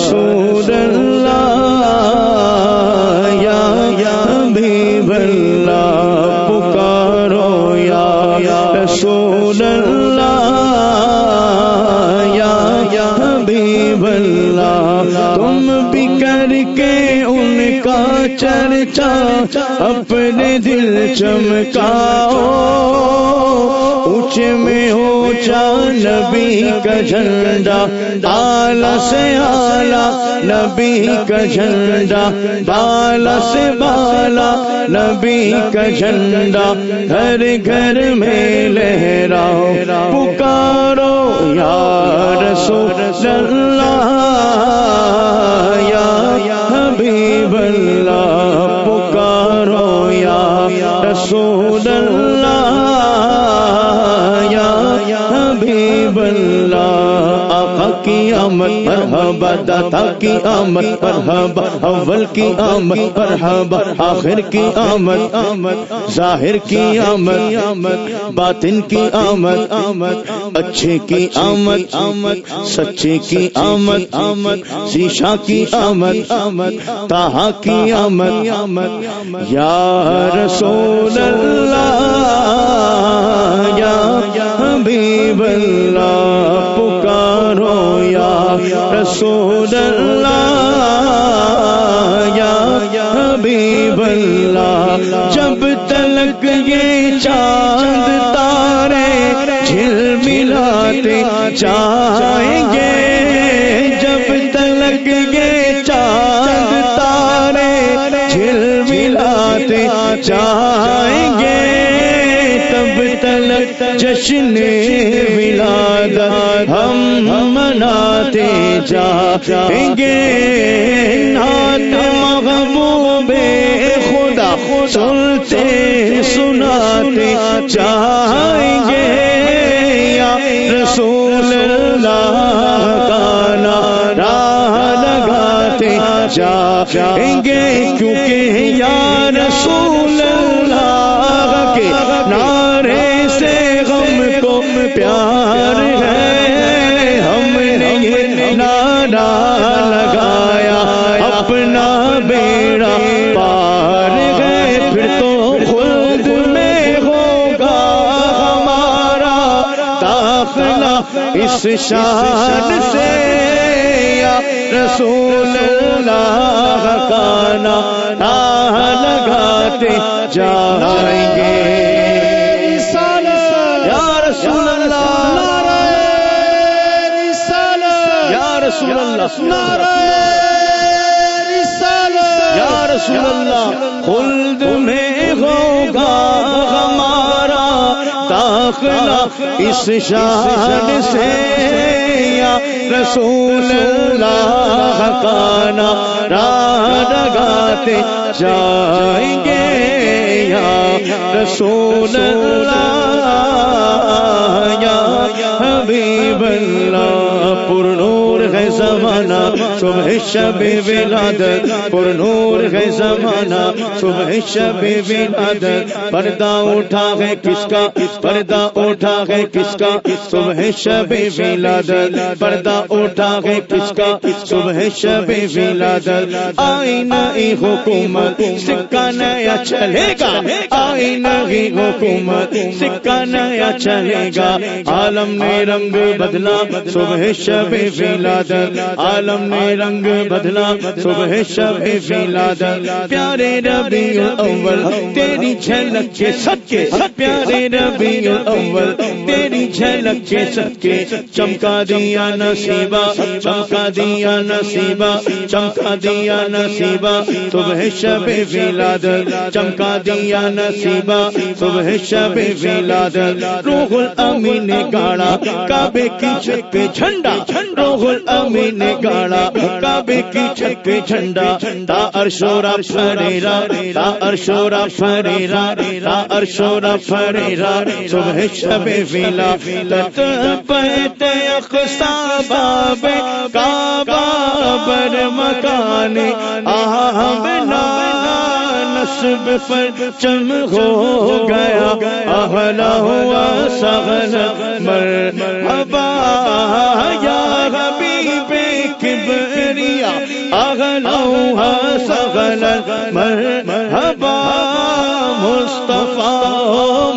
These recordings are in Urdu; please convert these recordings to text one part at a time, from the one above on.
رسول اللہ، یا یا بھی بلا پکارو یا یا رسول اللہ، یا یا بھی بلا تم بھی کر کے ان کا چرچا، اپنے دل چمکاؤ۔ اونچے میں اونچا نبی کا جھنڈا، بالا سے آلہ نبی کا جھنڈا، بالا سے بالا نبی کا جھنڈا۔ گھر گھر میں لہراؤ، پکارو یا رسول اللہ۔ اللہ آقا کی آمد مرحبا داتا کی آمد مرحبا اول کی آمد مرحبا آخر کی آمد آمد ظاہر کی آمد آمد باطن کی آمد آمد اچھے کی آمد آمد سچے کی آمد آمد شیشا کی آمد آمد تاہا کی آمد آمد یا رسول اللہ یا حبیب اللہ پکارو یا رسول اللہ جشن ولاد ہم مناتے جائیں گے۔ نات محبوب خدا، سنتے سناتے چاہیں گے۔ یا رسول اللہ کا نعرہ لگاتے جائیں گے۔ کیونکہ یا رسول اللہ کے نعرے پیار ہے، ہم نے یہ نعرہ لگایا، اپنا بیڑا پار گئے پھر تو خود میں ہوگا ہمارا داخلہ۔ اس شان سے، یا رسول اللہ کا نعرہ لگاتے جائیں گے۔ رسول یا رسول اللہ، خلد میں ہوگا ہمارا داخلہ۔ اس شان سے یا رسول اللہ کا نعرہ لگاتے جائیں گے۔ یا رسول اللہ، یا حبیب اللہ، پر نور ہے زمانہ، صبح شب ولادت، پر نور ہے زمانہ، صبح شب ولادت، پردہ اٹھا ہے کس کا؟ پردہ اٹھا ہے کس کا؟ صبح شب ولادت، پردہ اٹھا ہے کس کا؟ صبح شب ولادت آئی نئی حکومت، سکہ نیا چلے گا آئی نئی حکومت، سکہ نیا چلے گا، عالم نے رنگ بدلا، صبح شب ولادت عالم نے رنگ بدلا صبح شب ولادت پیارے ربیع الاول تیری جھلک کے سچے پیارے ربیع الاول تیری جھلک کے سچے چمکا دیا نصیبہ چمکا دیا نصیبہ چمکا دیا نصیبہ صبح شب ولادت چمکا دیا نصیبہ صبح شب ولادت روح الامین نے گاڑا کعبے کی چھت پہ جھنڈا روح الامین نے گاڑا، کعبے کی چھت پہ جھنڈا، تا ارشورا فریرا تا ارشورا فریرا تا ارشورا فریرا صبح شب ویلا پیت اقصا باب کعبہ بر مکان، آہ آہمنا نصب پر چم ہو گیا، اہلا ہوا سغل مرحبا یا اغلوها سغلا مرحبا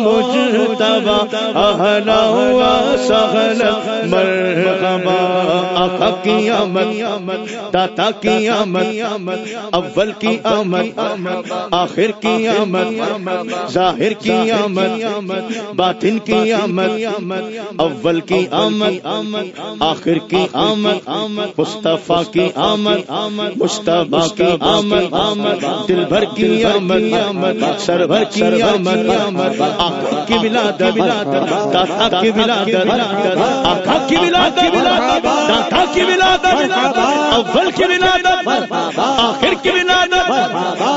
مجتبا اہلا ہوا سغلا مرحبا، آقا کی آمد داتا کی آمد اول کی آمد آخر کی آمد ظاہر کی آمد باطن کی آمد اول کی آمد آخر کی آمد مصطفیٰ کی آمد مشتبہ کی آمد دل بھر کی آمد سر بھر کی آمد آمد آقا کی ولادت داتا کی ولادت آقا کی ولادت داتا کی ولادت اول کی ولادت آخر کی ولادت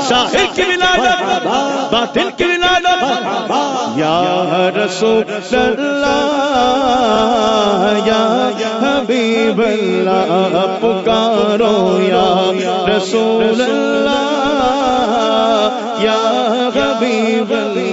ظاہر کی ولادت باطن کی ولادت یا رسول اللہ، یا حبیب اللہ، پکارو یا رسول اللہ، یا حبیب اللہ۔